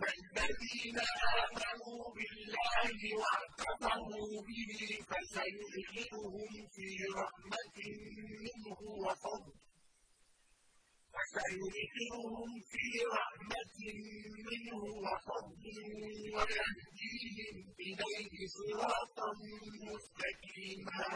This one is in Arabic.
أما الذين آمنوا بالله واعتصموا به فسيدخلهم في رحمة منه وفضل. فسيدخلهم في رحمة منه وفضل ويهديهم إليه صراطا مستقيما.